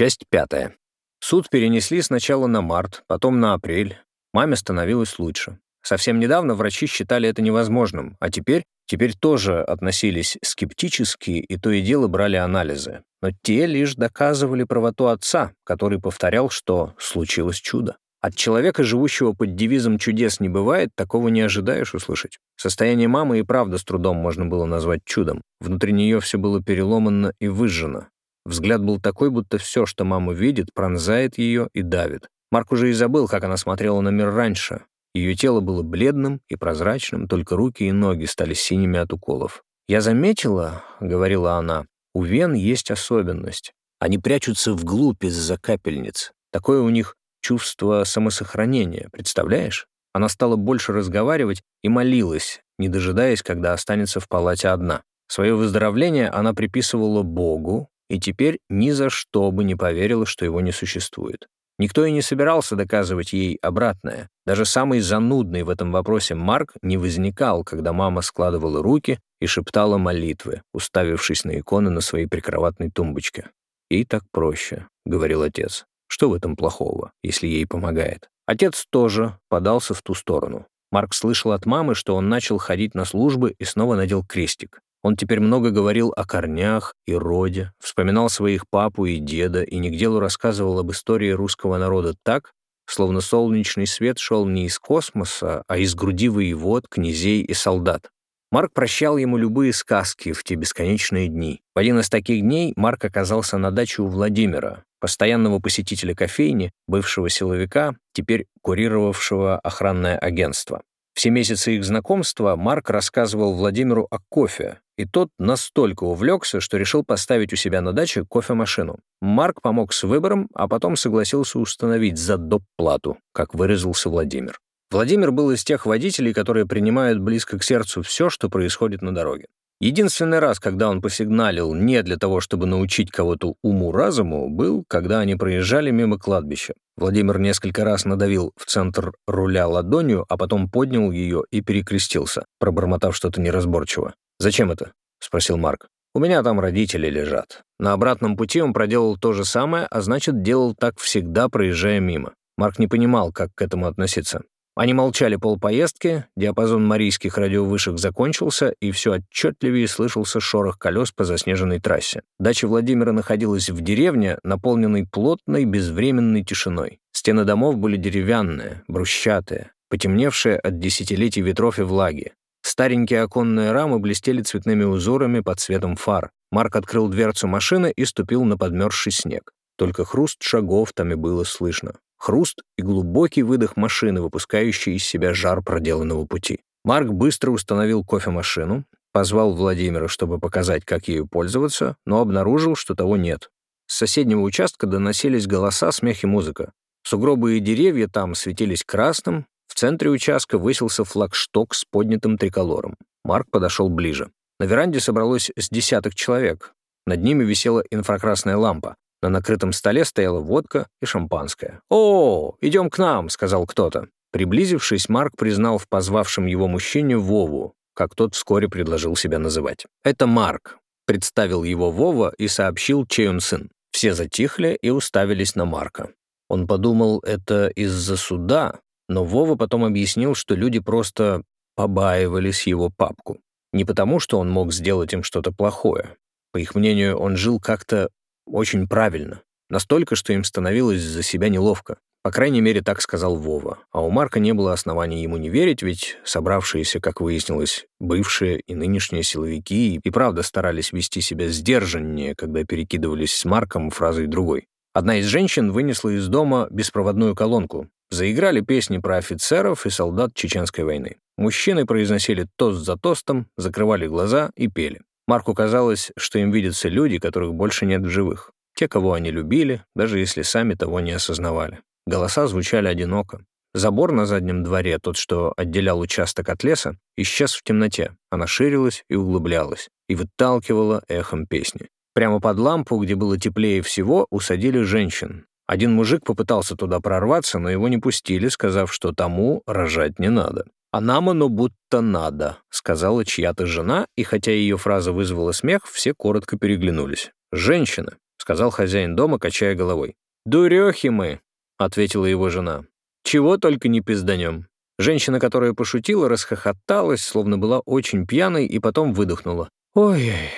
Часть пятая. Суд перенесли сначала на март, потом на апрель. Маме становилось лучше. Совсем недавно врачи считали это невозможным, а теперь, теперь тоже относились скептически и то и дело брали анализы. Но те лишь доказывали правоту отца, который повторял, что случилось чудо. От человека, живущего под девизом «чудес не бывает», такого не ожидаешь услышать. Состояние мамы и правда с трудом можно было назвать чудом. Внутри нее все было переломано и выжжено. Взгляд был такой, будто все, что мама видит, пронзает ее и давит. Марк уже и забыл, как она смотрела на мир раньше. Ее тело было бледным и прозрачным, только руки и ноги стали синими от уколов. «Я заметила», — говорила она, — «у вен есть особенность. Они прячутся вглубь из-за капельниц. Такое у них чувство самосохранения, представляешь?» Она стала больше разговаривать и молилась, не дожидаясь, когда останется в палате одна. Свое выздоровление она приписывала Богу, и теперь ни за что бы не поверила, что его не существует. Никто и не собирался доказывать ей обратное. Даже самый занудный в этом вопросе Марк не возникал, когда мама складывала руки и шептала молитвы, уставившись на иконы на своей прикроватной тумбочке. «Ей так проще», — говорил отец. «Что в этом плохого, если ей помогает?» Отец тоже подался в ту сторону. Марк слышал от мамы, что он начал ходить на службы и снова надел крестик. Он теперь много говорил о корнях и роде, вспоминал своих папу и деда и не к делу рассказывал об истории русского народа так, словно солнечный свет шел не из космоса, а из груди воевод, князей и солдат. Марк прощал ему любые сказки в те бесконечные дни. В один из таких дней Марк оказался на даче у Владимира, постоянного посетителя кофейни, бывшего силовика, теперь курировавшего охранное агентство. Все месяцы их знакомства Марк рассказывал Владимиру о кофе, и тот настолько увлекся, что решил поставить у себя на даче кофемашину. Марк помог с выбором, а потом согласился установить за доп. плату, как выразился Владимир. Владимир был из тех водителей, которые принимают близко к сердцу все, что происходит на дороге. Единственный раз, когда он посигналил не для того, чтобы научить кого-то уму-разуму, был, когда они проезжали мимо кладбища. Владимир несколько раз надавил в центр руля ладонью, а потом поднял ее и перекрестился, пробормотав что-то неразборчиво. «Зачем это?» — спросил Марк. «У меня там родители лежат». На обратном пути он проделал то же самое, а значит, делал так всегда, проезжая мимо. Марк не понимал, как к этому относиться. Они молчали полпоездки, диапазон марийских радиовышек закончился, и все отчетливее слышался шорох колес по заснеженной трассе. Дача Владимира находилась в деревне, наполненной плотной, безвременной тишиной. Стены домов были деревянные, брусчатые, потемневшие от десятилетий ветров и влаги. Старенькие оконные рамы блестели цветными узорами под цветом фар. Марк открыл дверцу машины и ступил на подмерзший снег. Только хруст шагов там и было слышно. Хруст и глубокий выдох машины, выпускающий из себя жар проделанного пути. Марк быстро установил кофемашину, позвал Владимира, чтобы показать, как ею пользоваться, но обнаружил, что того нет. С соседнего участка доносились голоса, смех и музыка. Сугробы и деревья там светились красным, в центре участка высился флагшток с поднятым триколором. Марк подошел ближе. На веранде собралось с десяток человек. Над ними висела инфракрасная лампа. На накрытом столе стояла водка и шампанское. «О, идем к нам», — сказал кто-то. Приблизившись, Марк признал в позвавшем его мужчине Вову, как тот вскоре предложил себя называть. «Это Марк», — представил его Вова и сообщил, чей он сын. Все затихли и уставились на Марка. Он подумал, это из-за суда, но Вова потом объяснил, что люди просто побаивались его папку. Не потому, что он мог сделать им что-то плохое. По их мнению, он жил как-то очень правильно. Настолько, что им становилось за себя неловко. По крайней мере, так сказал Вова. А у Марка не было оснований ему не верить, ведь собравшиеся, как выяснилось, бывшие и нынешние силовики и правда старались вести себя сдержаннее, когда перекидывались с Марком фразой другой. Одна из женщин вынесла из дома беспроводную колонку, Заиграли песни про офицеров и солдат Чеченской войны. Мужчины произносили тост за тостом, закрывали глаза и пели. Марку казалось, что им видятся люди, которых больше нет в живых. Те, кого они любили, даже если сами того не осознавали. Голоса звучали одиноко. Забор на заднем дворе, тот, что отделял участок от леса, исчез в темноте. Она ширилась и углублялась, и выталкивала эхом песни. Прямо под лампу, где было теплее всего, усадили женщин, один мужик попытался туда прорваться, но его не пустили, сказав, что тому рожать не надо. «А нам оно будто надо», — сказала чья-то жена, и хотя ее фраза вызвала смех, все коротко переглянулись. «Женщина», — сказал хозяин дома, качая головой. «Дурехи мы», — ответила его жена. «Чего только не пизданем». Женщина, которая пошутила, расхохоталась, словно была очень пьяной, и потом выдохнула. «Ой-ой-ой».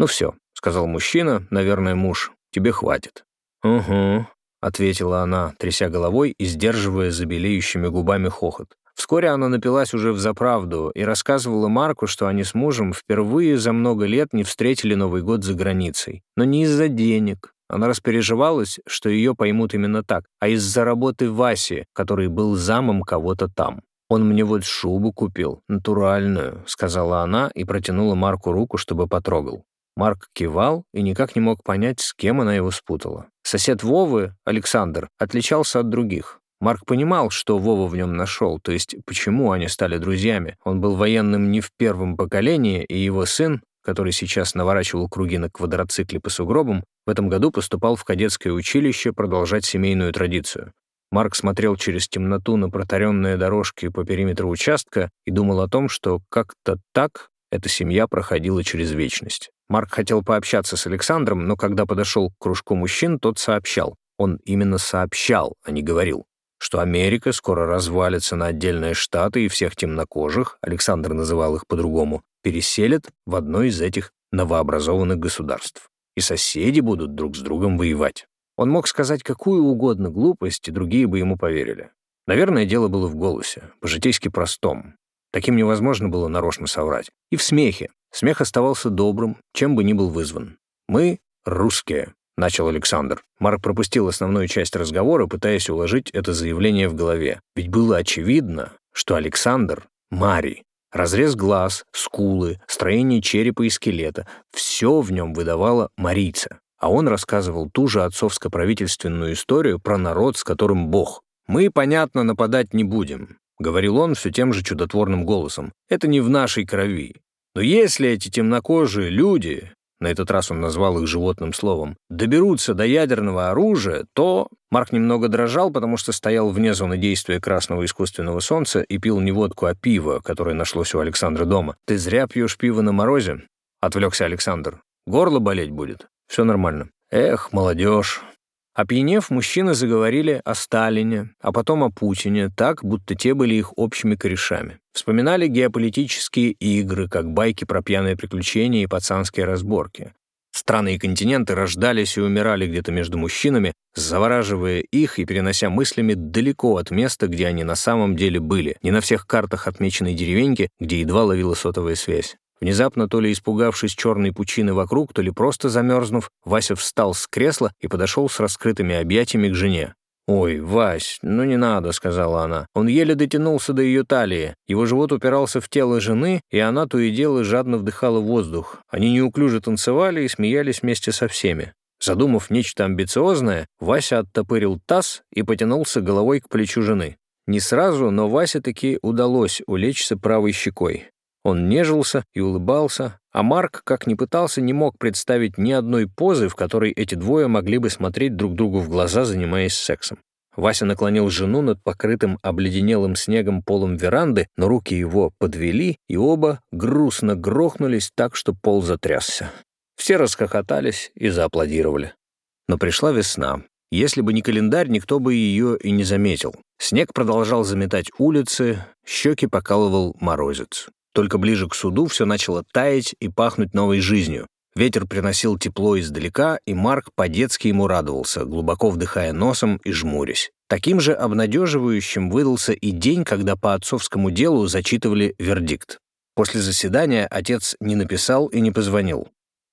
«Ну все», — сказал мужчина, наверное, муж, — «тебе хватит». «Угу», — ответила она, тряся головой и сдерживая забелеющими губами хохот. Вскоре она напилась уже в заправду и рассказывала Марку, что они с мужем впервые за много лет не встретили Новый год за границей. Но не из-за денег. Она распереживалась, что ее поймут именно так, а из-за работы Васи, который был замом кого-то там. «Он мне вот шубу купил, натуральную», — сказала она и протянула Марку руку, чтобы потрогал. Марк кивал и никак не мог понять, с кем она его спутала. Сосед Вовы, Александр, отличался от других. Марк понимал, что Вова в нем нашел, то есть почему они стали друзьями. Он был военным не в первом поколении, и его сын, который сейчас наворачивал круги на квадроцикле по сугробам, в этом году поступал в кадетское училище продолжать семейную традицию. Марк смотрел через темноту на протаренные дорожки по периметру участка и думал о том, что как-то так эта семья проходила через вечность. Марк хотел пообщаться с Александром, но когда подошел к кружку мужчин, тот сообщал. Он именно сообщал, а не говорил что Америка скоро развалится на отдельные штаты и всех темнокожих, Александр называл их по-другому, переселят в одно из этих новообразованных государств. И соседи будут друг с другом воевать. Он мог сказать какую угодно глупость, и другие бы ему поверили. Наверное, дело было в голосе, по-житейски простом. Таким невозможно было нарочно соврать. И в смехе. Смех оставался добрым, чем бы ни был вызван. Мы — русские. — начал Александр. Марк пропустил основную часть разговора, пытаясь уложить это заявление в голове. Ведь было очевидно, что Александр — Марий. Разрез глаз, скулы, строение черепа и скелета — все в нем выдавало марийца. А он рассказывал ту же отцовско-правительственную историю про народ, с которым Бог. «Мы, понятно, нападать не будем», — говорил он все тем же чудотворным голосом. «Это не в нашей крови. Но если эти темнокожие люди на этот раз он назвал их животным словом, доберутся до ядерного оружия, то... Марк немного дрожал, потому что стоял вне зоны действия красного искусственного солнца и пил не водку, а пиво, которое нашлось у Александра дома. «Ты зря пьешь пиво на морозе?» — отвлекся Александр. «Горло болеть будет. Все нормально». «Эх, молодежь. Опьянев, мужчины заговорили о Сталине, а потом о Путине, так, будто те были их общими корешами. Вспоминали геополитические игры, как байки про пьяные приключения и пацанские разборки. Страны и континенты рождались и умирали где-то между мужчинами, завораживая их и перенося мыслями далеко от места, где они на самом деле были, не на всех картах отмеченной деревеньки, где едва ловила сотовая связь. Внезапно, то ли испугавшись черной пучины вокруг, то ли просто замерзнув, Вася встал с кресла и подошел с раскрытыми объятиями к жене. «Ой, Вась, ну не надо», — сказала она. Он еле дотянулся до ее талии. Его живот упирался в тело жены, и она то и дело жадно вдыхала воздух. Они неуклюже танцевали и смеялись вместе со всеми. Задумав нечто амбициозное, Вася оттопырил таз и потянулся головой к плечу жены. Не сразу, но Васе таки удалось улечься правой щекой. Он нежился и улыбался, а Марк, как ни пытался, не мог представить ни одной позы, в которой эти двое могли бы смотреть друг другу в глаза, занимаясь сексом. Вася наклонил жену над покрытым обледенелым снегом полом веранды, но руки его подвели, и оба грустно грохнулись так, что пол затрясся. Все расхохотались и зааплодировали. Но пришла весна. Если бы не календарь, никто бы ее и не заметил. Снег продолжал заметать улицы, щеки покалывал морозец. Только ближе к суду все начало таять и пахнуть новой жизнью. Ветер приносил тепло издалека, и Марк по-детски ему радовался, глубоко вдыхая носом и жмурясь. Таким же обнадеживающим выдался и день, когда по отцовскому делу зачитывали вердикт. После заседания отец не написал и не позвонил.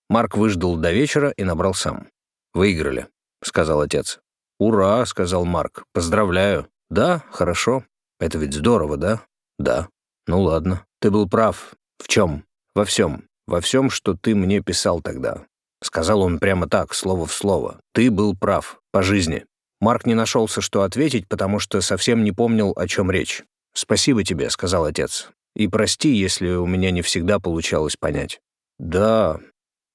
Марк выждал до вечера и набрал сам. «Выиграли», — сказал отец. «Ура», — сказал Марк. «Поздравляю». «Да, хорошо. Это ведь здорово, да?» «Да». «Ну ладно». Ты был прав. В чем? Во всем. Во всем, что ты мне писал тогда. Сказал он прямо так, слово в слово. Ты был прав. По жизни. Марк не нашелся, что ответить, потому что совсем не помнил, о чем речь. «Спасибо тебе», — сказал отец. «И прости, если у меня не всегда получалось понять». «Да,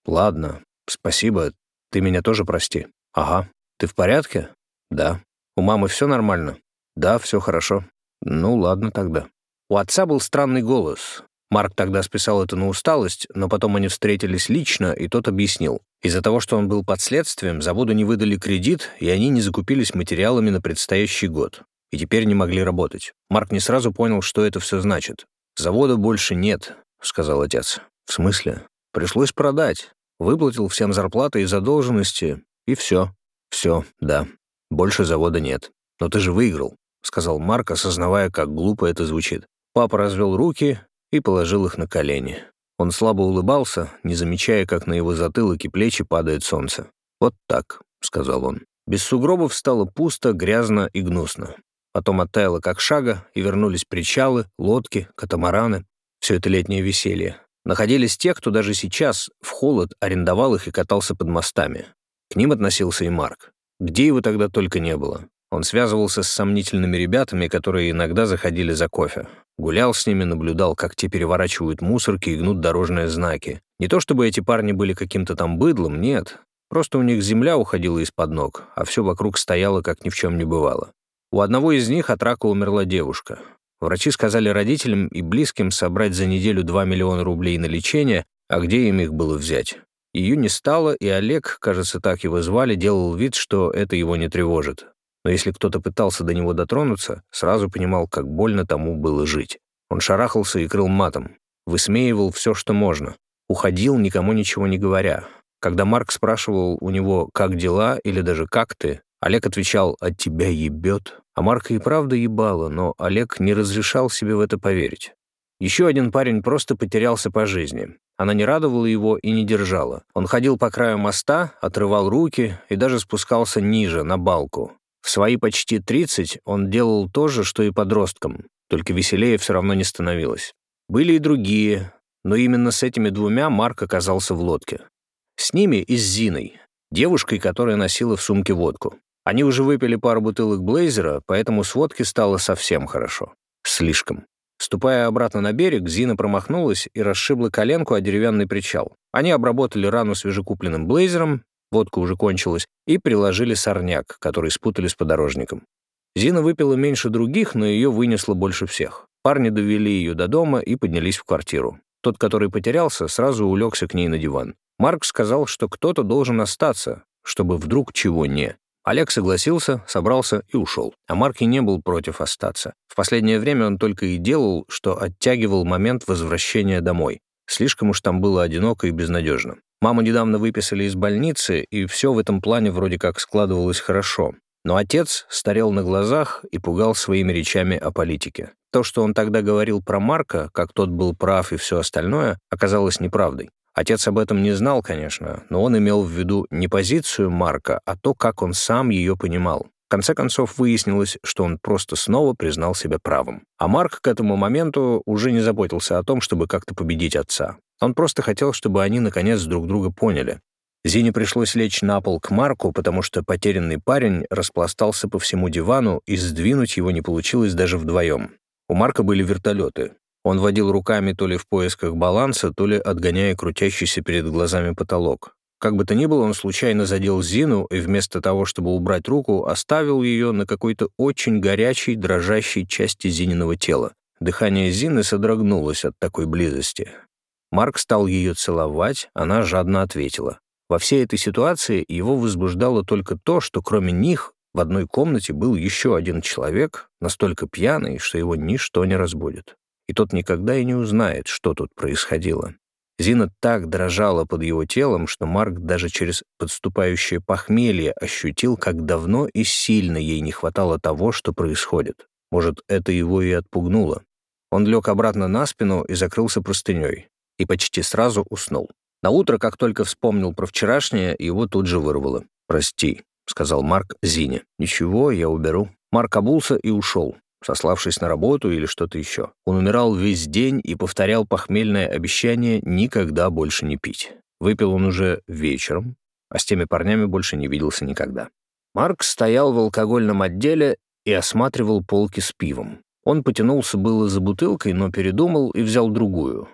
ладно, спасибо. Ты меня тоже прости». «Ага. Ты в порядке?» «Да». «У мамы все нормально?» «Да, все хорошо». «Ну, ладно тогда». У отца был странный голос. Марк тогда списал это на усталость, но потом они встретились лично, и тот объяснил. Из-за того, что он был под следствием, заводу не выдали кредит, и они не закупились материалами на предстоящий год. И теперь не могли работать. Марк не сразу понял, что это все значит. «Завода больше нет», — сказал отец. «В смысле? Пришлось продать. Выплатил всем зарплаты и задолженности, и все. Все, да. Больше завода нет. Но ты же выиграл», — сказал Марк, осознавая, как глупо это звучит. Папа развел руки и положил их на колени. Он слабо улыбался, не замечая, как на его затылок и плечи падает солнце. «Вот так», — сказал он. Без сугробов стало пусто, грязно и гнусно. Потом оттаяло как шага, и вернулись причалы, лодки, катамараны. Все это летнее веселье. Находились те, кто даже сейчас, в холод, арендовал их и катался под мостами. К ним относился и Марк. Где его тогда только не было. Он связывался с сомнительными ребятами, которые иногда заходили за кофе. Гулял с ними, наблюдал, как те переворачивают мусорки и гнут дорожные знаки. Не то чтобы эти парни были каким-то там быдлом, нет. Просто у них земля уходила из-под ног, а все вокруг стояло, как ни в чем не бывало. У одного из них от рака умерла девушка. Врачи сказали родителям и близким собрать за неделю 2 миллиона рублей на лечение, а где им их было взять? Ее не стало, и Олег, кажется, так его звали, делал вид, что это его не тревожит но если кто-то пытался до него дотронуться, сразу понимал, как больно тому было жить. Он шарахался и крыл матом, высмеивал все, что можно, уходил, никому ничего не говоря. Когда Марк спрашивал у него «как дела?» или даже «как ты?», Олег отвечал «от тебя ебет». А Марка и правда ебало, но Олег не разрешал себе в это поверить. Еще один парень просто потерялся по жизни. Она не радовала его и не держала. Он ходил по краю моста, отрывал руки и даже спускался ниже, на балку. В свои почти 30 он делал то же, что и подросткам, только веселее все равно не становилось. Были и другие, но именно с этими двумя Марк оказался в лодке. С ними и с Зиной, девушкой, которая носила в сумке водку. Они уже выпили пару бутылок блейзера, поэтому с водки стало совсем хорошо. Слишком. Ступая обратно на берег, Зина промахнулась и расшибла коленку о деревянный причал. Они обработали рану свежекупленным блейзером, водка уже кончилась, и приложили сорняк, который спутали с подорожником. Зина выпила меньше других, но ее вынесло больше всех. Парни довели ее до дома и поднялись в квартиру. Тот, который потерялся, сразу улегся к ней на диван. Марк сказал, что кто-то должен остаться, чтобы вдруг чего не. Олег согласился, собрался и ушел. А Марк и не был против остаться. В последнее время он только и делал, что оттягивал момент возвращения домой. Слишком уж там было одиноко и безнадежно. Маму недавно выписали из больницы, и все в этом плане вроде как складывалось хорошо. Но отец старел на глазах и пугал своими речами о политике. То, что он тогда говорил про Марка, как тот был прав и все остальное, оказалось неправдой. Отец об этом не знал, конечно, но он имел в виду не позицию Марка, а то, как он сам ее понимал. В конце концов, выяснилось, что он просто снова признал себя правым. А Марк к этому моменту уже не заботился о том, чтобы как-то победить отца. Он просто хотел, чтобы они наконец друг друга поняли. Зине пришлось лечь на пол к Марку, потому что потерянный парень распластался по всему дивану, и сдвинуть его не получилось даже вдвоем. У Марка были вертолеты. Он водил руками то ли в поисках баланса, то ли отгоняя крутящийся перед глазами потолок. Как бы то ни было, он случайно задел Зину и вместо того, чтобы убрать руку, оставил ее на какой-то очень горячей, дрожащей части Зининого тела. Дыхание Зины содрогнулось от такой близости. Марк стал ее целовать, она жадно ответила. Во всей этой ситуации его возбуждало только то, что кроме них в одной комнате был еще один человек, настолько пьяный, что его ничто не разбудит. И тот никогда и не узнает, что тут происходило. Зина так дрожала под его телом, что Марк даже через подступающее похмелье ощутил, как давно и сильно ей не хватало того, что происходит. Может, это его и отпугнуло. Он лег обратно на спину и закрылся простыней и почти сразу уснул. На утро, как только вспомнил про вчерашнее, его тут же вырвало. «Прости», — сказал Марк Зине. «Ничего, я уберу». Марк обулся и ушел, сославшись на работу или что-то еще. Он умирал весь день и повторял похмельное обещание никогда больше не пить. Выпил он уже вечером, а с теми парнями больше не виделся никогда. Марк стоял в алкогольном отделе и осматривал полки с пивом. Он потянулся было за бутылкой, но передумал и взял другую,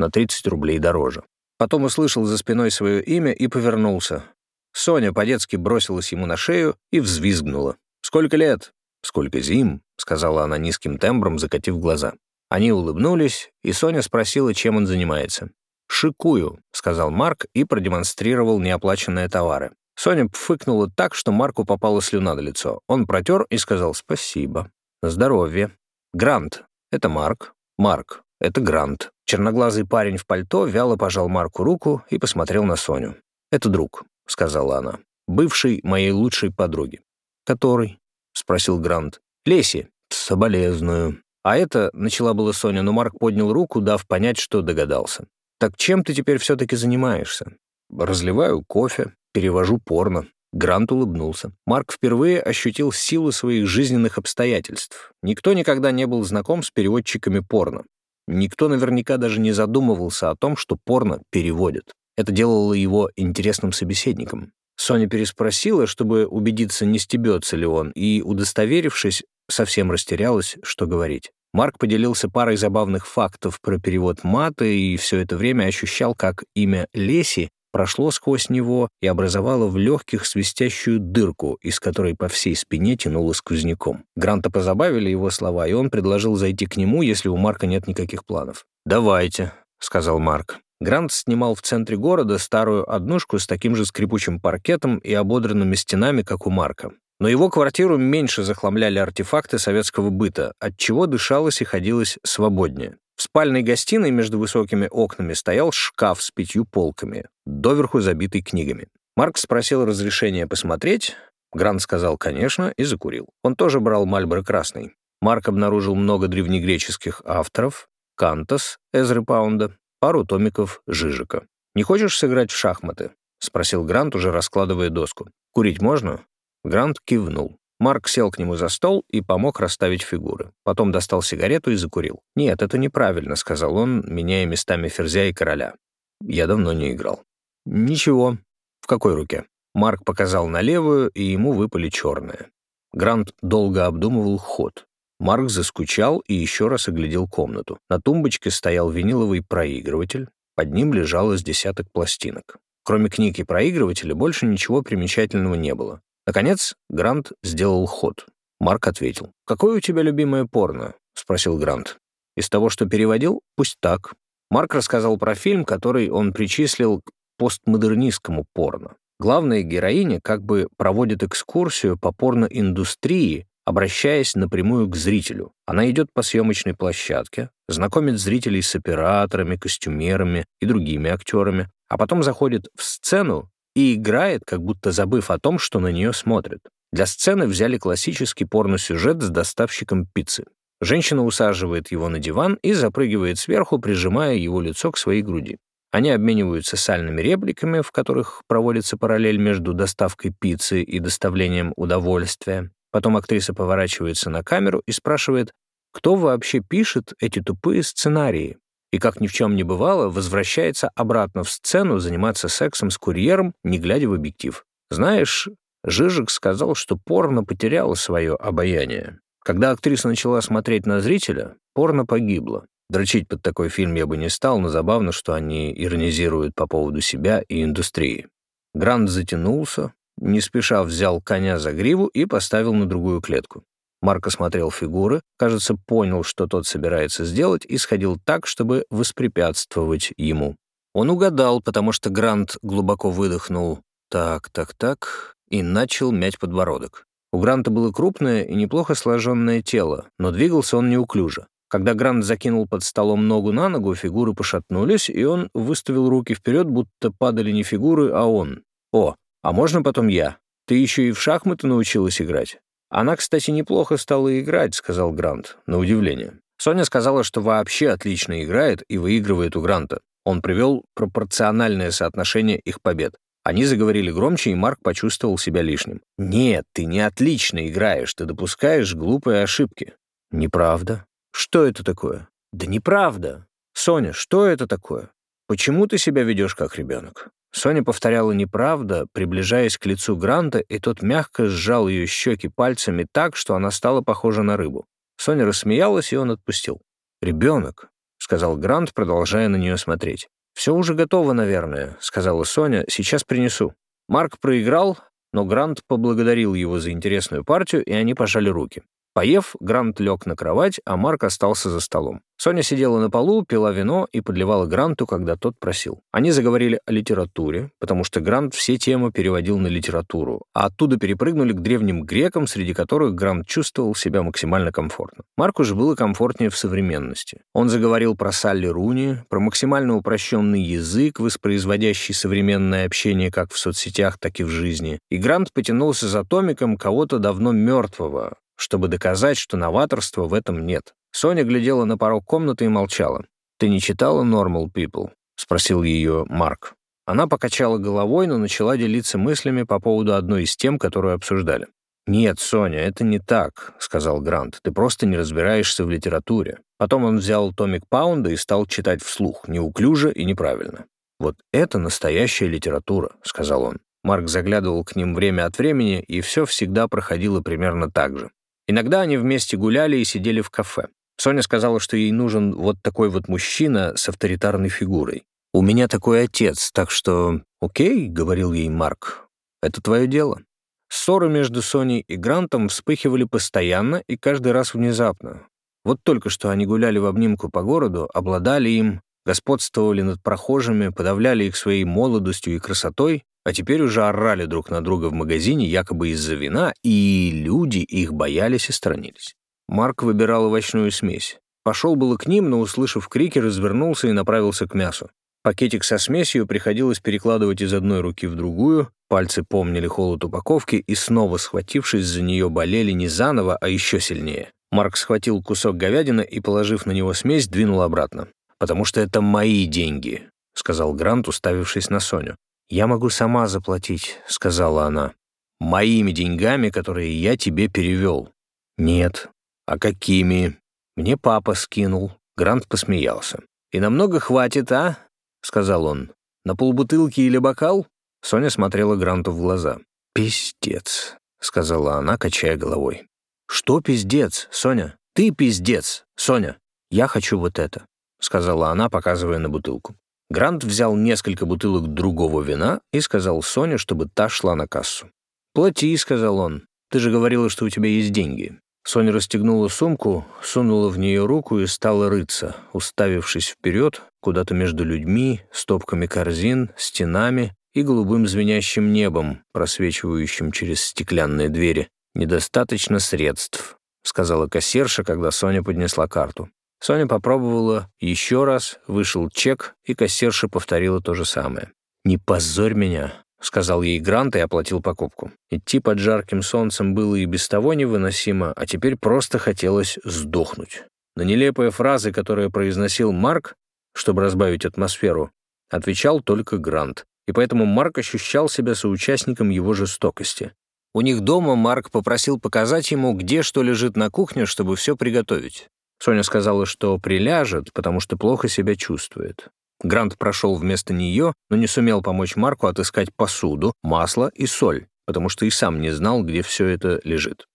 на 30 рублей дороже. Потом услышал за спиной свое имя и повернулся. Соня по-детски бросилась ему на шею и взвизгнула. «Сколько лет?» «Сколько зим?» — сказала она низким тембром, закатив глаза. Они улыбнулись, и Соня спросила, чем он занимается. «Шикую», — сказал Марк и продемонстрировал неоплаченные товары. Соня пфыкнула так, что Марку попала слюна на лицо. Он протер и сказал «спасибо». «Здоровье». «Грант». «Это Марк». «Марк». «Это Грант». Черноглазый парень в пальто вяло пожал Марку руку и посмотрел на Соню. «Это друг», — сказала она. «Бывший моей лучшей подруги». «Который?» — спросил Грант. «Леси». «Соболезную». А это, начала была Соня, но Марк поднял руку, дав понять, что догадался. «Так чем ты теперь все-таки занимаешься?» «Разливаю кофе, перевожу порно». Грант улыбнулся. Марк впервые ощутил силу своих жизненных обстоятельств. Никто никогда не был знаком с переводчиками порно. Никто наверняка даже не задумывался о том, что порно переводят. Это делало его интересным собеседником. Соня переспросила, чтобы убедиться, не стебется ли он, и, удостоверившись, совсем растерялась, что говорить. Марк поделился парой забавных фактов про перевод мата и все это время ощущал, как имя Леси прошло сквозь него и образовало в легких свистящую дырку, из которой по всей спине тянуло сквозняком. Гранта позабавили его слова, и он предложил зайти к нему, если у Марка нет никаких планов. «Давайте», — сказал Марк. Грант снимал в центре города старую однушку с таким же скрипучим паркетом и ободренными стенами, как у Марка. Но его квартиру меньше захламляли артефакты советского быта, от чего дышалось и ходилось свободнее. В спальной гостиной между высокими окнами стоял шкаф с пятью полками, доверху забитый книгами. Марк спросил разрешения посмотреть. Грант сказал «конечно» и закурил. Он тоже брал Мальборо красный. Марк обнаружил много древнегреческих авторов, Кантос, Эзры Паунда, пару томиков Жижика. «Не хочешь сыграть в шахматы?» — спросил Грант, уже раскладывая доску. «Курить можно?» Грант кивнул. Марк сел к нему за стол и помог расставить фигуры. Потом достал сигарету и закурил. «Нет, это неправильно», — сказал он, меняя местами ферзя и короля. «Я давно не играл». «Ничего. В какой руке?» Марк показал на левую, и ему выпали черные. Грант долго обдумывал ход. Марк заскучал и еще раз оглядел комнату. На тумбочке стоял виниловый проигрыватель, под ним лежало с десяток пластинок. Кроме книг и проигрывателя больше ничего примечательного не было. Наконец, Грант сделал ход. Марк ответил. «Какое у тебя любимое порно?» — спросил Грант. «Из того, что переводил? Пусть так». Марк рассказал про фильм, который он причислил к постмодернистскому порно. Главная героиня как бы проводит экскурсию по порноиндустрии, обращаясь напрямую к зрителю. Она идет по съемочной площадке, знакомит зрителей с операторами, костюмерами и другими актерами, а потом заходит в сцену и играет, как будто забыв о том, что на нее смотрят. Для сцены взяли классический порносюжет с доставщиком пиццы. Женщина усаживает его на диван и запрыгивает сверху, прижимая его лицо к своей груди. Они обмениваются сальными репликами, в которых проводится параллель между доставкой пиццы и доставлением удовольствия. Потом актриса поворачивается на камеру и спрашивает, кто вообще пишет эти тупые сценарии и, как ни в чем не бывало, возвращается обратно в сцену заниматься сексом с курьером, не глядя в объектив. Знаешь, Жижик сказал, что порно потеряло свое обаяние. Когда актриса начала смотреть на зрителя, порно погибло. Дрочить под такой фильм я бы не стал, но забавно, что они иронизируют по поводу себя и индустрии. Грант затянулся, не спеша взял коня за гриву и поставил на другую клетку. Марк осмотрел фигуры, кажется, понял, что тот собирается сделать, и сходил так, чтобы воспрепятствовать ему. Он угадал, потому что Грант глубоко выдохнул «так, так, так» и начал мять подбородок. У Гранта было крупное и неплохо сложенное тело, но двигался он неуклюже. Когда Грант закинул под столом ногу на ногу, фигуры пошатнулись, и он выставил руки вперед, будто падали не фигуры, а он. «О, а можно потом я? Ты еще и в шахматы научилась играть?» «Она, кстати, неплохо стала играть», — сказал Грант, на удивление. Соня сказала, что вообще отлично играет и выигрывает у Гранта. Он привел пропорциональное соотношение их побед. Они заговорили громче, и Марк почувствовал себя лишним. «Нет, ты не отлично играешь, ты допускаешь глупые ошибки». «Неправда». «Что это такое?» «Да неправда». «Соня, что это такое? Почему ты себя ведешь как ребенок?» Соня повторяла неправда, приближаясь к лицу Гранта, и тот мягко сжал ее щеки пальцами так, что она стала похожа на рыбу. Соня рассмеялась, и он отпустил. «Ребенок», — сказал Грант, продолжая на нее смотреть. «Все уже готово, наверное», — сказала Соня. «Сейчас принесу». Марк проиграл, но Грант поблагодарил его за интересную партию, и они пожали руки. Поев, Грант лег на кровать, а Марк остался за столом. Соня сидела на полу, пила вино и подливала Гранту, когда тот просил. Они заговорили о литературе, потому что Грант все темы переводил на литературу, а оттуда перепрыгнули к древним грекам, среди которых Грант чувствовал себя максимально комфортно. Марку же было комфортнее в современности. Он заговорил про Салли Руни, про максимально упрощенный язык, воспроизводящий современное общение как в соцсетях, так и в жизни. И Грант потянулся за томиком кого-то давно мертвого, чтобы доказать, что новаторства в этом нет. Соня глядела на порог комнаты и молчала. «Ты не читала «Normal People»?» — спросил ее Марк. Она покачала головой, но начала делиться мыслями по поводу одной из тем, которую обсуждали. «Нет, Соня, это не так», — сказал Грант. «Ты просто не разбираешься в литературе». Потом он взял томик Паунда и стал читать вслух, неуклюже и неправильно. «Вот это настоящая литература», — сказал он. Марк заглядывал к ним время от времени, и все всегда проходило примерно так же. Иногда они вместе гуляли и сидели в кафе. Соня сказала, что ей нужен вот такой вот мужчина с авторитарной фигурой. «У меня такой отец, так что...» «Окей», — говорил ей Марк, — «это твое дело». Ссоры между Соней и Грантом вспыхивали постоянно и каждый раз внезапно. Вот только что они гуляли в обнимку по городу, обладали им, господствовали над прохожими, подавляли их своей молодостью и красотой, а теперь уже орали друг на друга в магазине якобы из-за вина, и люди их боялись и сторонились. Марк выбирал овощную смесь. Пошел было к ним, но, услышав крики, развернулся и направился к мясу. Пакетик со смесью приходилось перекладывать из одной руки в другую, пальцы помнили холод упаковки и, снова схватившись за нее, болели не заново, а еще сильнее. Марк схватил кусок говядины и, положив на него смесь, двинул обратно. «Потому что это мои деньги», — сказал Грант, уставившись на Соню. «Я могу сама заплатить», — сказала она. «Моими деньгами, которые я тебе перевел». «Нет». «А какими?» «Мне папа скинул». Грант посмеялся. «И намного хватит, а?» — сказал он. «На полбутылки или бокал?» Соня смотрела Гранту в глаза. «Пиздец», — сказала она, качая головой. «Что пиздец, Соня? Ты пиздец, Соня. Я хочу вот это», — сказала она, показывая на бутылку. Грант взял несколько бутылок другого вина и сказал Соне, чтобы та шла на кассу. «Плати», — сказал он. «Ты же говорила, что у тебя есть деньги». Соня расстегнула сумку, сунула в нее руку и стала рыться, уставившись вперед, куда-то между людьми, стопками корзин, стенами и голубым звенящим небом, просвечивающим через стеклянные двери. «Недостаточно средств», — сказала кассирша, когда Соня поднесла карту. Соня попробовала еще раз, вышел чек, и кассирша повторила то же самое. «Не позорь меня», — сказал ей Грант и оплатил покупку. Идти под жарким солнцем было и без того невыносимо, а теперь просто хотелось сдохнуть. На нелепые фразы, которые произносил Марк, чтобы разбавить атмосферу, отвечал только Грант, и поэтому Марк ощущал себя соучастником его жестокости. У них дома Марк попросил показать ему, где что лежит на кухне, чтобы все приготовить. Соня сказала, что приляжет, потому что плохо себя чувствует. Грант прошел вместо нее, но не сумел помочь Марку отыскать посуду, масло и соль, потому что и сам не знал, где все это лежит.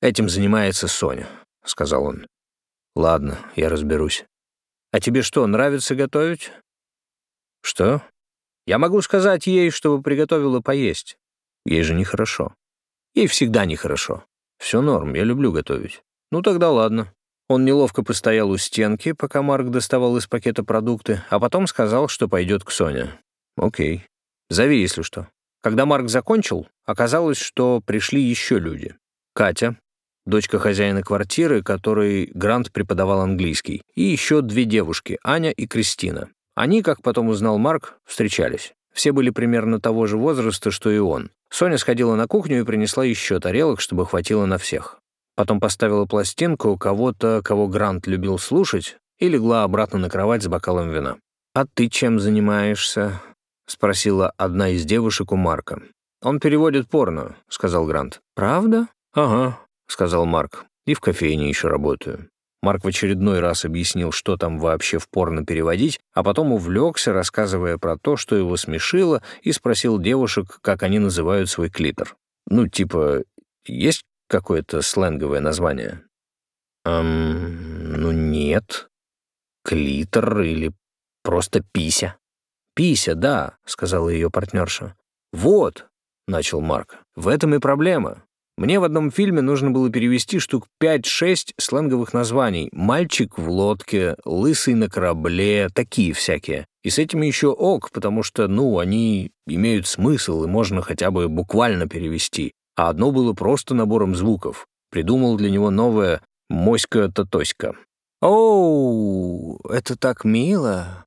«Этим занимается Соня», — сказал он. «Ладно, я разберусь. А тебе что, нравится готовить?» «Что?» «Я могу сказать ей, чтобы приготовила поесть. Ей же нехорошо. Ей всегда нехорошо. Все норм, я люблю готовить. Ну тогда ладно. Он неловко постоял у стенки, пока Марк доставал из пакета продукты, а потом сказал, что пойдет к Соне. «Окей. Зови, если что». Когда Марк закончил, оказалось, что пришли еще люди. Катя, дочка хозяина квартиры, которой Грант преподавал английский, и еще две девушки, Аня и Кристина. Они, как потом узнал Марк, встречались. Все были примерно того же возраста, что и он. Соня сходила на кухню и принесла еще тарелок, чтобы хватило на всех. Потом поставила пластинку кого-то, кого Грант любил слушать, и легла обратно на кровать с бокалом вина. «А ты чем занимаешься?» — спросила одна из девушек у Марка. «Он переводит порно», — сказал Грант. «Правда?» «Ага», — сказал Марк. «И в кофейне еще работаю». Марк в очередной раз объяснил, что там вообще в порно переводить, а потом увлекся, рассказывая про то, что его смешило, и спросил девушек, как они называют свой клитор. Ну, типа, есть какое-то сленговое название? Эм, ну нет. Клитор или просто пися. Пися, да, сказала ее партнерша. Вот, начал Марк, в этом и проблема. Мне в одном фильме нужно было перевести штук 5-6 сленговых названий. «Мальчик в лодке», «Лысый на корабле», такие всякие. И с этими еще ок, потому что, ну, они имеют смысл, и можно хотя бы буквально перевести. А одно было просто набором звуков. Придумал для него новое «Моська-татоська». «Оу, это так мило!»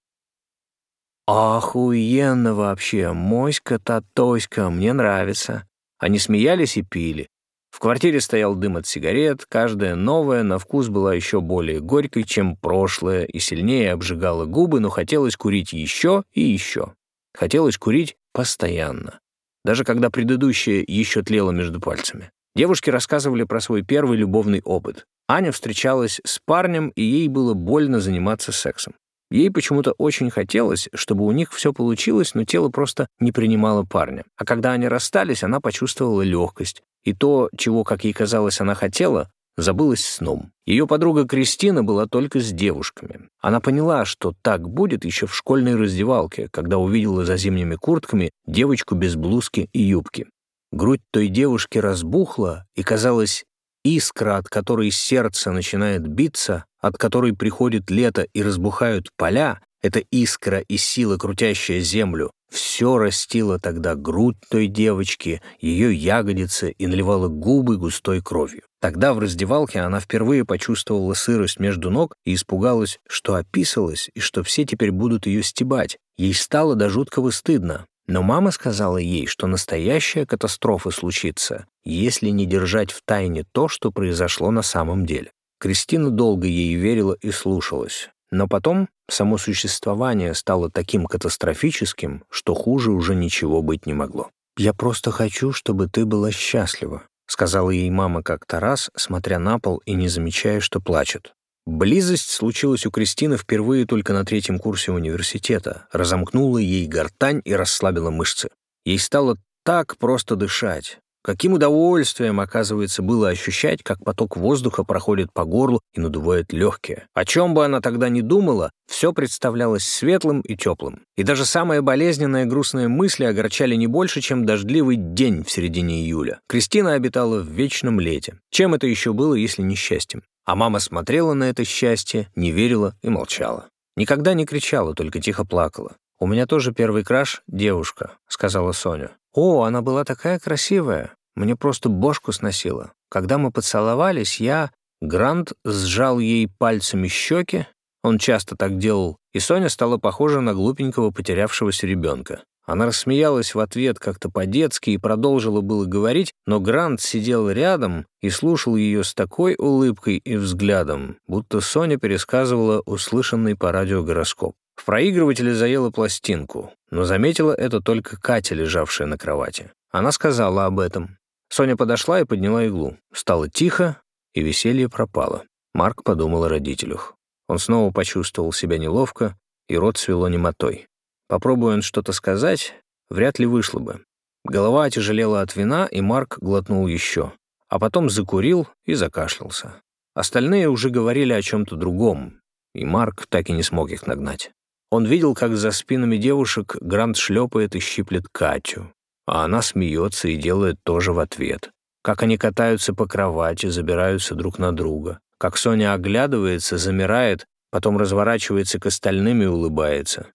«Охуенно вообще! Моська-татоська, мне нравится!» Они смеялись и пили. В квартире стоял дым от сигарет, каждая новая на вкус была еще более горькой, чем прошлая, и сильнее обжигала губы, но хотелось курить еще и еще. Хотелось курить постоянно. Даже когда предыдущая еще тлела между пальцами. Девушки рассказывали про свой первый любовный опыт. Аня встречалась с парнем, и ей было больно заниматься сексом. Ей почему-то очень хотелось, чтобы у них все получилось, но тело просто не принимало парня. А когда они расстались, она почувствовала легкость, и то, чего, как ей казалось, она хотела, забылось сном. Ее подруга Кристина была только с девушками. Она поняла, что так будет еще в школьной раздевалке, когда увидела за зимними куртками девочку без блузки и юбки. Грудь той девушки разбухла, и, казалось, искра, от которой сердце начинает биться, от которой приходит лето и разбухают поля, эта искра и сила, крутящая землю, все растило тогда грудь той девочки, ее ягодицы и наливало губы густой кровью. Тогда в раздевалке она впервые почувствовала сырость между ног и испугалась, что описалась и что все теперь будут ее стебать. Ей стало до жуткого стыдно. Но мама сказала ей, что настоящая катастрофа случится, если не держать в тайне то, что произошло на самом деле. Кристина долго ей верила и слушалась. Но потом само существование стало таким катастрофическим, что хуже уже ничего быть не могло. «Я просто хочу, чтобы ты была счастлива», — сказала ей мама как-то раз, смотря на пол и не замечая, что плачет. Близость случилась у Кристины впервые только на третьем курсе университета, разомкнула ей гортань и расслабила мышцы. Ей стало так просто дышать, Каким удовольствием, оказывается, было ощущать, как поток воздуха проходит по горлу и надувает легкие. О чем бы она тогда ни думала, все представлялось светлым и теплым. И даже самые болезненные грустные мысли огорчали не больше, чем дождливый день в середине июля. Кристина обитала в вечном лете. Чем это еще было, если не счастьем? А мама смотрела на это счастье, не верила и молчала. Никогда не кричала, только тихо плакала. «У меня тоже первый краш — девушка», — сказала Соня. «О, она была такая красивая. Мне просто бошку сносила. Когда мы поцеловались, я...» Грант сжал ей пальцами щеки. Он часто так делал, и Соня стала похожа на глупенького потерявшегося ребенка. Она рассмеялась в ответ как-то по-детски и продолжила было говорить, но Грант сидел рядом и слушал ее с такой улыбкой и взглядом, будто Соня пересказывала услышанный по радио гороскоп. В проигрывателе заела пластинку, но заметила это только Катя, лежавшая на кровати. Она сказала об этом. Соня подошла и подняла иглу. Стало тихо, и веселье пропало. Марк подумал о родителях. Он снова почувствовал себя неловко, и рот свело немотой. Попробуя он что-то сказать, вряд ли вышло бы. Голова отяжелела от вина, и Марк глотнул еще. А потом закурил и закашлялся. Остальные уже говорили о чем-то другом, и Марк так и не смог их нагнать. Он видел, как за спинами девушек Грант шлепает и щиплет Катю, а она смеется и делает тоже в ответ. Как они катаются по кровати, забираются друг на друга. Как Соня оглядывается, замирает, потом разворачивается к остальным и улыбается.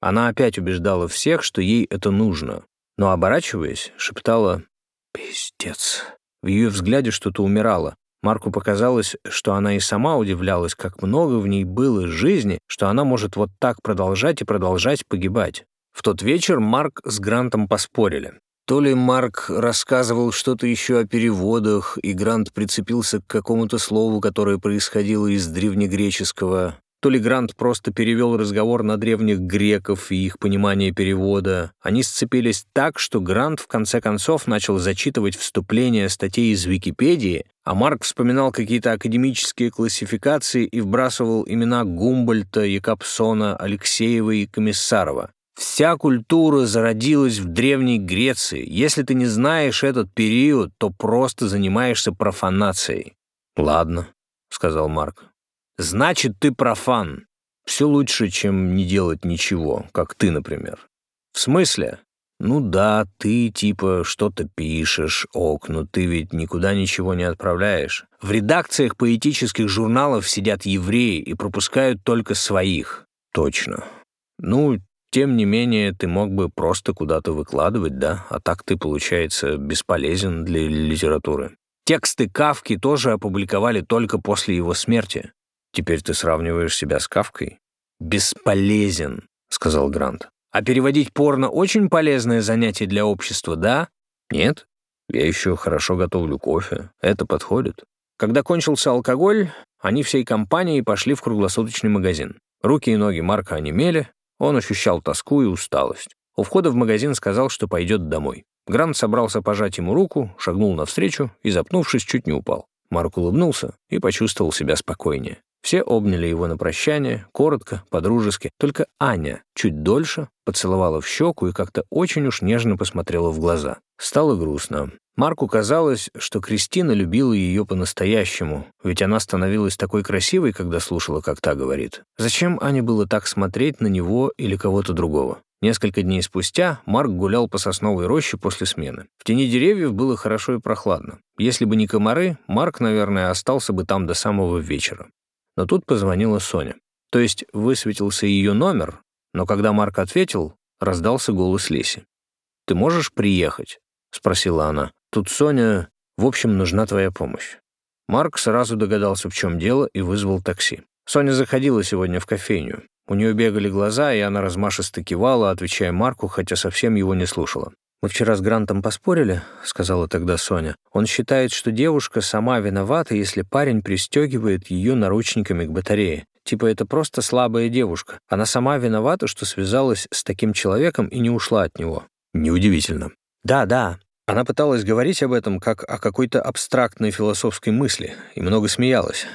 Она опять убеждала всех, что ей это нужно, но, оборачиваясь, шептала «Пиздец». В ее взгляде что-то умирало, Марку показалось, что она и сама удивлялась, как много в ней было жизни, что она может вот так продолжать и продолжать погибать. В тот вечер Марк с Грантом поспорили. То ли Марк рассказывал что-то еще о переводах, и Грант прицепился к какому-то слову, которое происходило из древнегреческого, то ли Грант просто перевел разговор на древних греков и их понимание перевода. Они сцепились так, что Грант в конце концов начал зачитывать вступления статей из Википедии, а Марк вспоминал какие-то академические классификации и вбрасывал имена Гумбольта, Якобсона, Алексеева и Комиссарова. Вся культура зародилась в Древней Греции. Если ты не знаешь этот период, то просто занимаешься профанацией. «Ладно», — сказал Марк. Значит, ты профан. Все лучше, чем не делать ничего, как ты, например. В смысле? Ну да, ты типа что-то пишешь, ок, но ты ведь никуда ничего не отправляешь. В редакциях поэтических журналов сидят евреи и пропускают только своих. Точно. Ну, тем не менее, ты мог бы просто куда-то выкладывать, да? А так ты, получается, бесполезен для литературы. Тексты Кавки тоже опубликовали только после его смерти. Теперь ты сравниваешь себя с Кавкой? «Бесполезен», — сказал Грант. «А переводить порно — очень полезное занятие для общества, да?» «Нет. Я еще хорошо готовлю кофе. Это подходит». Когда кончился алкоголь, они всей компанией пошли в круглосуточный магазин. Руки и ноги Марка онемели, он ощущал тоску и усталость. У входа в магазин сказал, что пойдет домой. Грант собрался пожать ему руку, шагнул навстречу и, запнувшись, чуть не упал. Марк улыбнулся и почувствовал себя спокойнее. Все обняли его на прощание, коротко, подружески. Только Аня чуть дольше поцеловала в щеку и как-то очень уж нежно посмотрела в глаза. Стало грустно. Марку казалось, что Кристина любила ее по-настоящему, ведь она становилась такой красивой, когда слушала, как та говорит. Зачем Ане было так смотреть на него или кого-то другого? Несколько дней спустя Марк гулял по сосновой роще после смены. В тени деревьев было хорошо и прохладно. Если бы не комары, Марк, наверное, остался бы там до самого вечера. Но тут позвонила Соня. То есть высветился ее номер, но когда Марк ответил, раздался голос Леси. «Ты можешь приехать?» — спросила она. «Тут Соня... В общем, нужна твоя помощь». Марк сразу догадался, в чем дело, и вызвал такси. Соня заходила сегодня в кофейню. У нее бегали глаза, и она размашисто кивала, отвечая Марку, хотя совсем его не слушала. «Мы вчера с Грантом поспорили», — сказала тогда Соня. «Он считает, что девушка сама виновата, если парень пристегивает ее наручниками к батарее. Типа это просто слабая девушка. Она сама виновата, что связалась с таким человеком и не ушла от него». «Неудивительно». «Да, да». Она пыталась говорить об этом как о какой-то абстрактной философской мысли и много смеялась.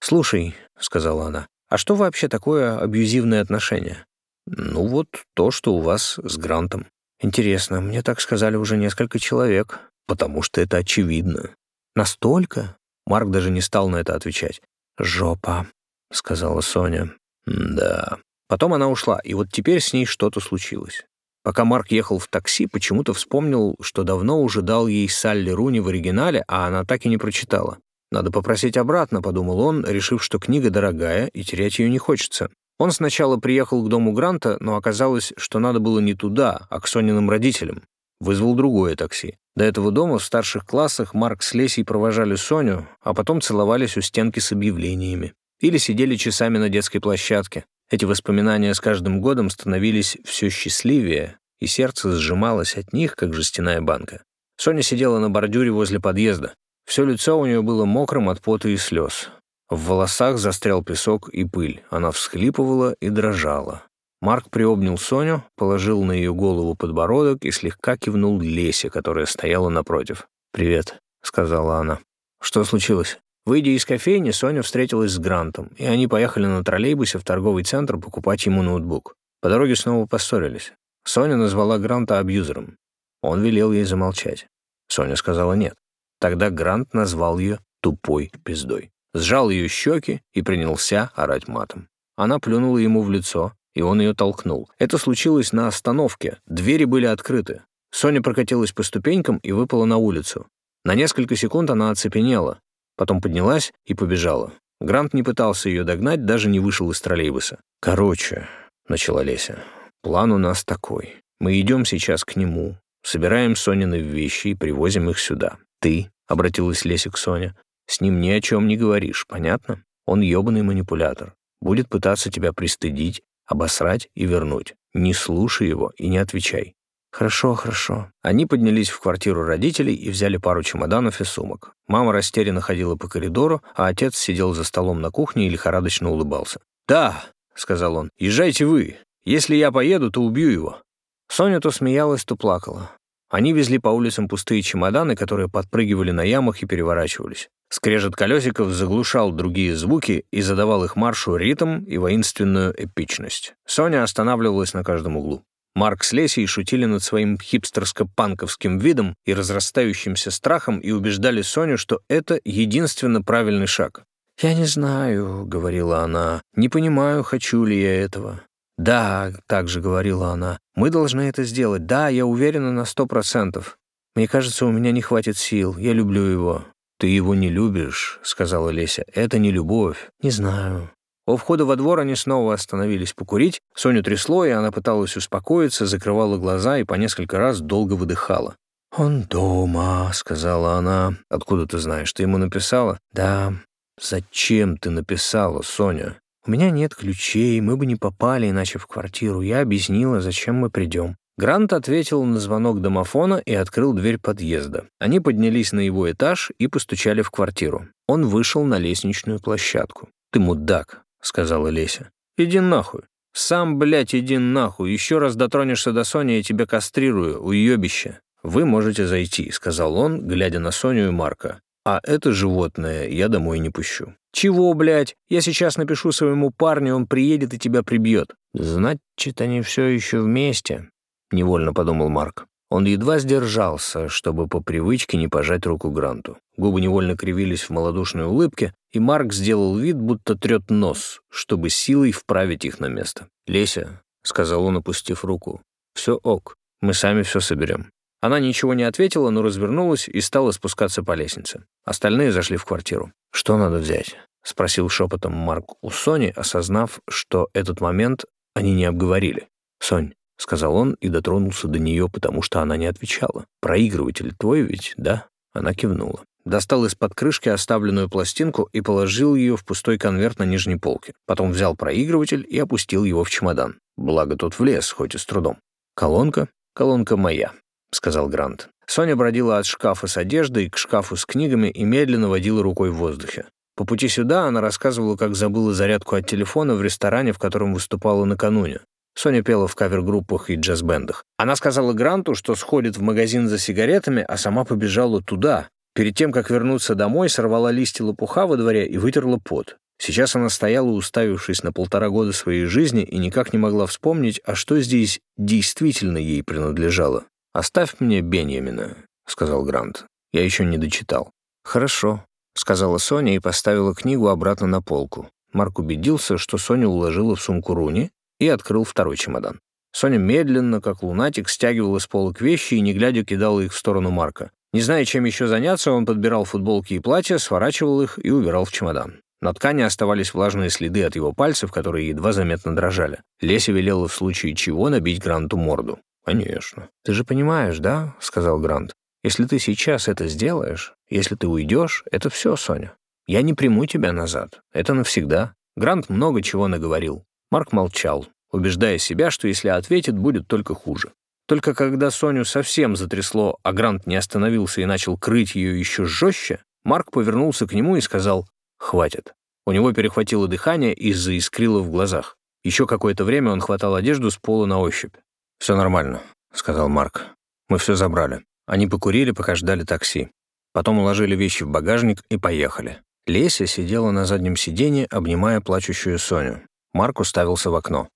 «Слушай», — сказала она, — «а что вообще такое абьюзивное отношение?» «Ну вот то, что у вас с Грантом». Интересно, мне так сказали уже несколько человек, потому что это очевидно. Настолько? Марк даже не стал на это отвечать. «Жопа», — сказала Соня. «Да». Потом она ушла, и вот теперь с ней что-то случилось. Пока Марк ехал в такси, почему-то вспомнил, что давно уже дал ей Салли Руни в оригинале, а она так и не прочитала. «Надо попросить обратно», — подумал он, решив, что книга дорогая, и терять ее не хочется. Он сначала приехал к дому Гранта, но оказалось, что надо было не туда, а к Сониным родителям. Вызвал другое такси. До этого дома в старших классах Марк с Лесей провожали Соню, а потом целовались у стенки с объявлениями. Или сидели часами на детской площадке. Эти воспоминания с каждым годом становились все счастливее, и сердце сжималось от них, как жестяная банка. Соня сидела на бордюре возле подъезда. Все лицо у нее было мокрым от пота и слез. В волосах застрял песок и пыль. Она всхлипывала и дрожала. Марк приобнял Соню, положил на ее голову подбородок и слегка кивнул Лесе, которая стояла напротив. «Привет», — сказала она. «Что случилось?» Выйдя из кофейни, Соня встретилась с Грантом, и они поехали на троллейбусе в торговый центр покупать ему ноутбук. По дороге снова поссорились. Соня назвала Гранта абьюзером. Он велел ей замолчать. Соня сказала нет. Тогда Грант назвал ее тупой пиздой сжал ее щеки и принялся орать матом. Она плюнула ему в лицо, и он ее толкнул. Это случилось на остановке, двери были открыты. Соня прокатилась по ступенькам и выпала на улицу. На несколько секунд она оцепенела, потом поднялась и побежала. Грант не пытался ее догнать, даже не вышел из троллейбуса. «Короче», — начала Леся, — «план у нас такой. Мы идем сейчас к нему, собираем Сонины вещи и привозим их сюда. Ты, — обратилась Леся к Соне, с ним ни о чем не говоришь, понятно? Он ёбаный манипулятор. Будет пытаться тебя пристыдить, обосрать и вернуть. Не слушай его и не отвечай. Хорошо, хорошо. Они поднялись в квартиру родителей и взяли пару чемоданов и сумок. Мама растерянно ходила по коридору, а отец сидел за столом на кухне и лихорадочно улыбался. «Да», — сказал он, — «езжайте вы. Если я поеду, то убью его». Соня то смеялась, то плакала. Они везли по улицам пустые чемоданы, которые подпрыгивали на ямах и переворачивались. Скрежет колесиков заглушал другие звуки и задавал их маршу ритм и воинственную эпичность. Соня останавливалась на каждом углу. Марк с Лесей шутили над своим хипстерско-панковским видом и разрастающимся страхом и убеждали Соню, что это единственно правильный шаг. «Я не знаю», — говорила она, — «не понимаю, хочу ли я этого. «Да», — также говорила она, — «мы должны это сделать. Да, я уверена на сто процентов. Мне кажется, у меня не хватит сил. Я люблю его». «Ты его не любишь», — сказала Леся. «Это не любовь». «Не знаю». У входа во двор они снова остановились покурить. Соню трясло, и она пыталась успокоиться, закрывала глаза и по несколько раз долго выдыхала. «Он дома», — сказала она. «Откуда ты знаешь? Ты ему написала?» «Да». «Зачем ты написала, Соня?» «У меня нет ключей, мы бы не попали иначе в квартиру. Я объяснила, зачем мы придем». Грант ответил на звонок домофона и открыл дверь подъезда. Они поднялись на его этаж и постучали в квартиру. Он вышел на лестничную площадку. «Ты мудак», — сказала Леся. «Иди нахуй. Сам, блядь, иди нахуй. Еще раз дотронешься до Сони, я тебя кастрирую, уебище». «Вы можете зайти», — сказал он, глядя на Соню и Марка. «А это животное я домой не пущу». «Чего, блядь? Я сейчас напишу своему парню, он приедет и тебя прибьет». «Значит, они все еще вместе», — невольно подумал Марк. Он едва сдержался, чтобы по привычке не пожать руку Гранту. Губы невольно кривились в малодушной улыбке, и Марк сделал вид, будто трет нос, чтобы силой вправить их на место. «Леся», — сказал он, опустив руку, — «все ок, мы сами все соберем». Она ничего не ответила, но развернулась и стала спускаться по лестнице. Остальные зашли в квартиру. «Что надо взять?» — спросил шепотом Марк у Сони, осознав, что этот момент они не обговорили. «Сонь», — сказал он и дотронулся до нее, потому что она не отвечала. «Проигрыватель твой ведь, да?» Она кивнула. Достал из-под крышки оставленную пластинку и положил ее в пустой конверт на нижней полке. Потом взял проигрыватель и опустил его в чемодан. Благо тот влез, хоть и с трудом. «Колонка? Колонка моя», — сказал Грант. Соня бродила от шкафа с одеждой к шкафу с книгами и медленно водила рукой в воздухе. По пути сюда она рассказывала, как забыла зарядку от телефона в ресторане, в котором выступала накануне. Соня пела в кавер-группах и джаз-бендах. Она сказала Гранту, что сходит в магазин за сигаретами, а сама побежала туда. Перед тем, как вернуться домой, сорвала листья лопуха во дворе и вытерла пот. Сейчас она стояла, уставившись на полтора года своей жизни, и никак не могла вспомнить, а что здесь действительно ей принадлежало. «Оставь мне Беньямина», — сказал Грант. «Я еще не дочитал». «Хорошо», — сказала Соня и поставила книгу обратно на полку. Марк убедился, что Соня уложила в сумку Руни и открыл второй чемодан. Соня медленно, как лунатик, стягивала с полок вещи и, не глядя, кидала их в сторону Марка. Не зная, чем еще заняться, он подбирал футболки и платья, сворачивал их и убирал в чемодан. На ткани оставались влажные следы от его пальцев, которые едва заметно дрожали. Леся велела в случае чего набить Гранту морду. «Конечно. Ты же понимаешь, да?» — сказал Грант. «Если ты сейчас это сделаешь, если ты уйдешь, это все, Соня. Я не приму тебя назад. Это навсегда». Грант много чего наговорил. Марк молчал, убеждая себя, что если ответит, будет только хуже. Только когда Соню совсем затрясло, а Грант не остановился и начал крыть ее еще жестче, Марк повернулся к нему и сказал «Хватит». У него перехватило дыхание и заискрило в глазах. Еще какое-то время он хватал одежду с пола на ощупь. «Все нормально», — сказал Марк. «Мы все забрали». Они покурили, пока ждали такси. Потом уложили вещи в багажник и поехали. Леся сидела на заднем сиденье, обнимая плачущую Соню. Марк уставился в окно.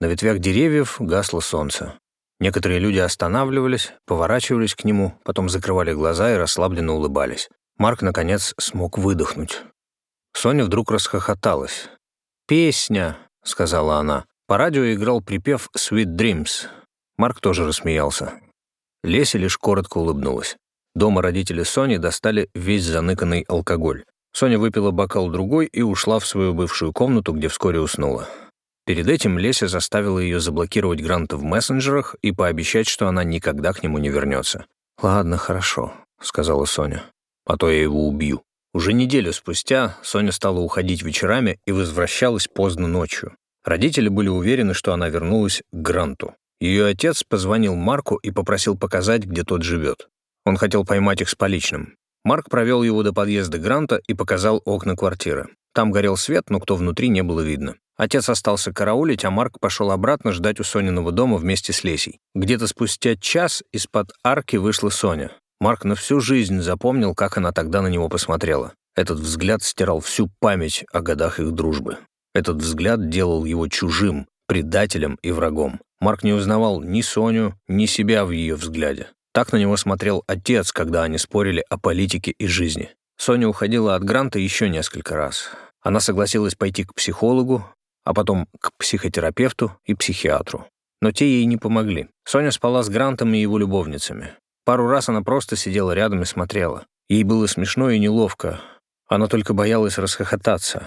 На ветвях деревьев гасло солнце. Некоторые люди останавливались, поворачивались к нему, потом закрывали глаза и расслабленно улыбались. Марк, наконец, смог выдохнуть. Соня вдруг расхохоталась. «Песня», — сказала она. По радио играл припев «Sweet Dreams», Марк тоже рассмеялся. Леся лишь коротко улыбнулась. Дома родители Сони достали весь заныканный алкоголь. Соня выпила бокал другой и ушла в свою бывшую комнату, где вскоре уснула. Перед этим Леся заставила ее заблокировать Гранта в мессенджерах и пообещать, что она никогда к нему не вернется. «Ладно, хорошо», — сказала Соня. «А то я его убью». Уже неделю спустя Соня стала уходить вечерами и возвращалась поздно ночью. Родители были уверены, что она вернулась к Гранту. Ее отец позвонил Марку и попросил показать, где тот живет. Он хотел поймать их с поличным. Марк провел его до подъезда Гранта и показал окна квартиры. Там горел свет, но кто внутри не было видно. Отец остался караулить, а Марк пошел обратно ждать у Сониного дома вместе с Лесей. Где-то спустя час из-под арки вышла Соня. Марк на всю жизнь запомнил, как она тогда на него посмотрела. Этот взгляд стирал всю память о годах их дружбы. Этот взгляд делал его чужим, предателем и врагом. Марк не узнавал ни Соню, ни себя в ее взгляде. Так на него смотрел отец, когда они спорили о политике и жизни. Соня уходила от Гранта еще несколько раз. Она согласилась пойти к психологу, а потом к психотерапевту и психиатру. Но те ей не помогли. Соня спала с Грантом и его любовницами. Пару раз она просто сидела рядом и смотрела. Ей было смешно и неловко. Она только боялась расхохотаться.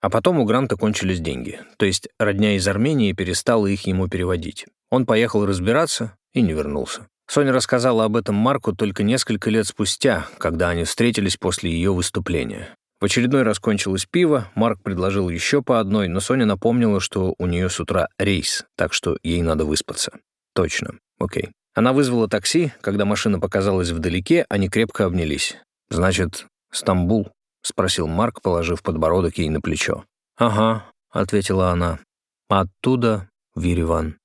А потом у Гранта кончились деньги. То есть родня из Армении перестала их ему переводить. Он поехал разбираться и не вернулся. Соня рассказала об этом Марку только несколько лет спустя, когда они встретились после ее выступления. В очередной раз кончилось пиво, Марк предложил еще по одной, но Соня напомнила, что у нее с утра рейс, так что ей надо выспаться. Точно, окей. Она вызвала такси, когда машина показалась вдалеке, они крепко обнялись. «Значит, Стамбул?» — спросил Марк, положив подбородок ей на плечо. «Ага», — ответила она. «Оттуда в Ереван».